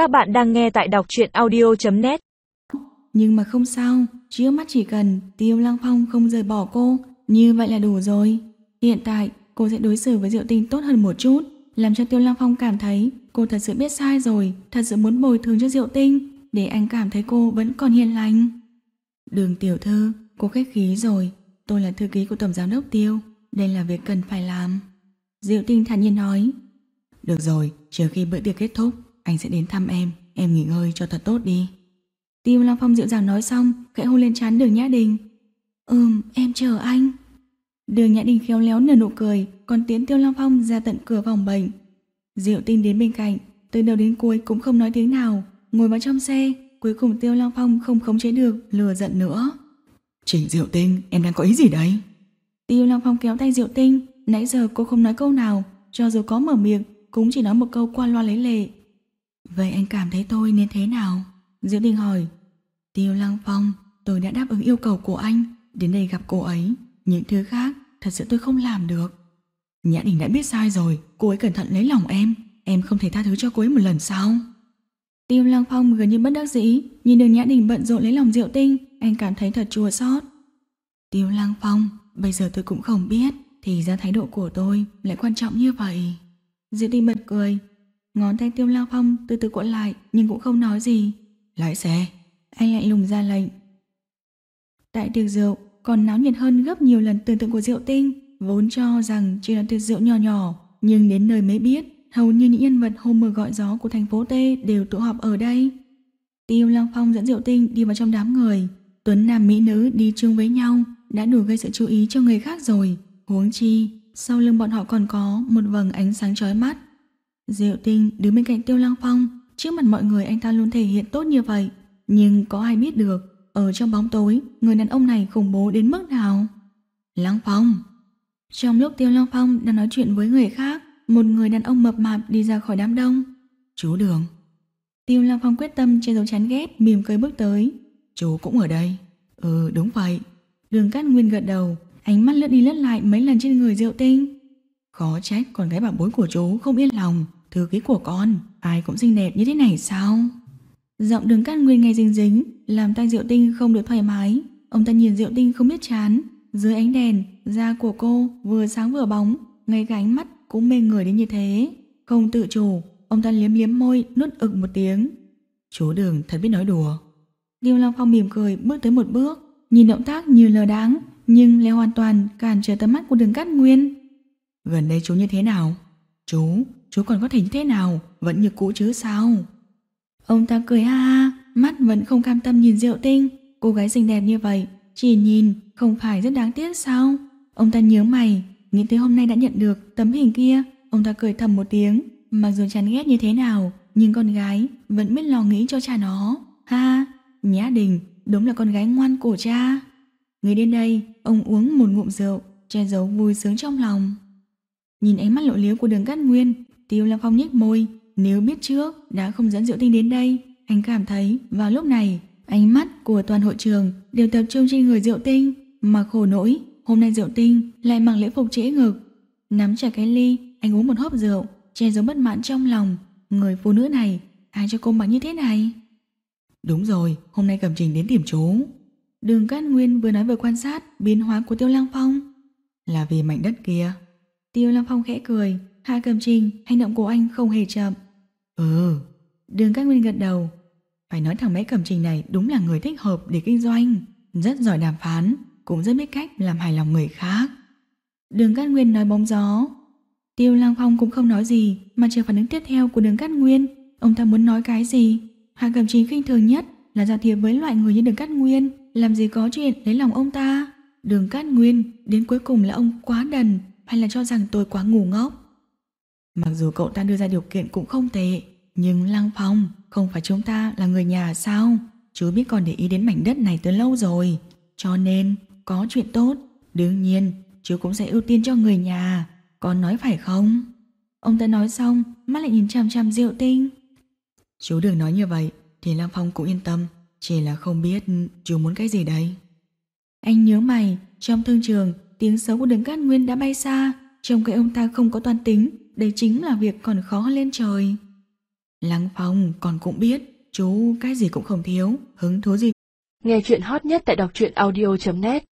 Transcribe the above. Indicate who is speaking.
Speaker 1: Các bạn đang nghe tại đọc truyện audio.net
Speaker 2: Nhưng mà không sao, trước mắt chỉ cần Tiêu Lăng Phong không rời bỏ cô, như vậy là đủ rồi. Hiện tại, cô sẽ đối xử với Diệu Tinh tốt hơn một chút, làm cho Tiêu Lăng Phong cảm thấy cô thật sự biết sai rồi, thật sự muốn bồi thường cho Diệu Tinh, để anh cảm thấy cô vẫn còn hiền lành. Đường tiểu thư, cô khách khí rồi, tôi là thư ký của Tổng Giám đốc Tiêu, đây là việc cần phải làm. Diệu Tinh thản nhiên nói, được rồi, chờ khi bữa tiệc kết thúc, anh sẽ đến thăm em, em nghỉ ngơi cho thật tốt đi. Tiêu Lăng Phong dịu dàng nói xong, khẽ hôn lên trán đường Nhã Đình. Ừm, em chờ anh. Đường Nhã Đình khéo léo nở nụ cười, còn tiến Tiêu Lăng Phong ra tận cửa phòng bệnh. Diệu Tinh đến bên cạnh, từ đầu đến cuối cũng không nói tiếng nào, ngồi vào trong xe, cuối cùng Tiêu Lăng Phong không khống chế được, lừa giận nữa.
Speaker 3: Trình Diệu Tinh, em đang có ý gì đấy?
Speaker 2: Tiêu Lăng Phong kéo tay Diệu Tinh, nãy giờ cô không nói câu nào, cho dù có mở miệng, cũng chỉ nói một câu qua loa lấy lệ. Vậy anh cảm thấy tôi nên thế nào? Diệu Tinh hỏi. Tiêu Lăng Phong, tôi đã đáp ứng yêu cầu của anh, đến đây gặp cô ấy. Những thứ khác, thật sự tôi không làm được.
Speaker 3: Nhã Đình đã biết sai rồi, cô ấy cẩn thận lấy lòng em. Em không thể tha thứ cho cô ấy một lần sao?
Speaker 2: Tiêu Lăng Phong gần như bất đắc dĩ, nhìn đường Nhã Đình bận rộn lấy lòng Diệu Tinh, anh cảm thấy thật chua xót. Tiêu Lăng Phong, bây giờ tôi cũng không biết, thì ra thái độ của tôi lại quan trọng như vậy. Diệu Tinh bật cười, ngón tay Tiêu Lăng Phong từ từ cuộn lại nhưng cũng không nói gì.
Speaker 3: Lái xe.
Speaker 2: Anh lại lùng ra lệnh. Tại tiệc rượu còn náo nhiệt hơn gấp nhiều lần tưởng tượng của Diệu Tinh, vốn cho rằng chỉ là tiệc rượu nhỏ nhỏ, nhưng đến nơi mới biết hầu như những nhân vật hôm mưa gọi gió của thành phố T đều tụ họp ở đây. Tiêu Lăng Phong dẫn Diệu Tinh đi vào trong đám người, Tuấn Nam Mỹ Nữ đi chung với nhau đã đủ gây sự chú ý cho người khác rồi, huống chi, sau lưng bọn họ còn có một vầng ánh sáng chói mắt. Diệu Tinh đứng bên cạnh Tiêu Lăng Phong, trước mặt mọi người anh ta luôn thể hiện tốt như vậy, nhưng có ai biết được, ở trong bóng tối, người đàn ông này khủng bố đến mức nào? Lăng Phong Trong lúc Tiêu Lăng Phong đang nói chuyện với người khác, một người đàn ông mập mạp đi ra khỏi đám đông.
Speaker 3: Chú Đường.
Speaker 2: Tiêu Lăng Phong quyết tâm che giấu chán ghét, mỉm cười bước tới.
Speaker 3: Chú cũng ở đây. Ừ, đúng vậy.
Speaker 2: Đường Cát Nguyên gật đầu, ánh mắt lướt đi lướt lại mấy lần trên người Diệu Tinh.
Speaker 3: Khó trách con gái bảo bối của chú không yên lòng, thư ký của con, ai cũng xinh đẹp như thế này sao?
Speaker 2: Giọng Đường Cát Nguyên nghe dính dính, làm tay Diệu Tinh không được thoải mái. Ông ta nhìn Diệu Tinh không biết chán, dưới ánh đèn, da của cô vừa sáng vừa bóng, ngay cả ánh mắt cũng mê người đến như thế. Không tự chủ, ông ta liếm liếm môi, nuốt ực một tiếng.
Speaker 3: Chú Đường thật biết nói đùa.
Speaker 2: Tiêu Long Phong mỉm cười bước tới một bước, nhìn động tác như lờ đáng, nhưng lại hoàn toàn cản trở tầm mắt của đường cát nguyên.
Speaker 3: Gần đây chú như thế nào? Chú, chú còn có thể như thế nào? Vẫn như cũ chứ sao?
Speaker 2: Ông ta cười ha ha, mắt vẫn không cam tâm nhìn Diệu Tinh. Cô gái xinh đẹp như vậy, chỉ nhìn không phải rất đáng tiếc sao? Ông ta nhớ mày, nghĩ tới hôm nay đã nhận được tấm hình kia, ông ta cười thầm một tiếng. Mặc dù chán ghét như thế nào, nhưng con gái vẫn biết lo nghĩ cho cha nó. Ha, Nhã Đình, đúng là con gái ngoan của cha. Người đến đây, ông uống một ngụm rượu, che giấu vui sướng trong lòng. Nhìn ánh mắt lộ liếu của đường cát nguyên, Tiêu Lam Phong nhếch môi, nếu biết trước đã không dẫn Diệu Tinh đến đây, anh cảm thấy vào lúc này, ánh mắt của toàn hội trường đều tập trung trên người Diệu Tinh, mà khổ nỗi, hôm nay Diệu Tinh lại mặc lễ phục trễ ngực. Nắm chặt cái ly, anh uống một hớp rượu, che giấu bất mãn trong lòng, người phụ nữ này, ai cho cô mặc như thế này?
Speaker 3: Đúng rồi, hôm nay Cẩm Trình đến tìm chú.
Speaker 2: Đường Cát Nguyên vừa nói vừa quan sát biến hóa của Tiêu Lăng Phong.
Speaker 3: Là vì mảnh đất kia.
Speaker 2: Tiêu Lăng Phong khẽ cười, Hạ Cẩm Trình, hành động của anh không hề chậm.
Speaker 3: Ừ.
Speaker 2: Đường Cát Nguyên gật đầu.
Speaker 3: Phải nói thằng bé Cẩm Trình này đúng là người thích hợp để kinh doanh, rất giỏi đàm phán, cũng rất biết cách làm hài lòng người khác.
Speaker 2: Đường Cát Nguyên nói bóng gió. Tiêu Lăng Phong cũng không nói gì, mà chờ phản ứng tiếp theo của Đường Cát Nguyên. Ông ta muốn nói cái gì? Hạ Cẩm Trình khinh thường nhất là giao thiệp với loại người như Đường Cát Nguyên, làm gì có chuyện lấy lòng ông ta. Đường Cát Nguyên, đến cuối cùng là ông quá đần, hay là cho rằng tôi quá ngu ngốc?
Speaker 3: Mặc dù cậu ta đưa ra điều kiện cũng không tệ, nhưng Lăng Phong, không phải chúng ta là người nhà sao? Chú biết còn để ý đến mảnh đất này từ lâu rồi. Cho nên, có chuyện tốt, đương nhiên, chú cũng sẽ ưu tiên cho người nhà. Con nói phải không?
Speaker 2: Ông ta nói xong, mắt lại nhìn chằm chằm Diệu Tinh.
Speaker 3: Chú đừng nói như vậy, thì Lăng Phong cũng yên tâm. Chỉ là không biết chú muốn cái gì đây.
Speaker 2: Anh nhớ mày, trong thương trường, tiếng xấu của Đứng cát nguyên đã bay xa. Trông cái ông ta không có toàn tính, đây chính là việc còn khó hơn lên trời. Lăng Phong còn cũng biết, chú cái gì cũng không thiếu, hứng thú gì.
Speaker 4: Nghe chuyện hot nhất tại đọc truyện audio.net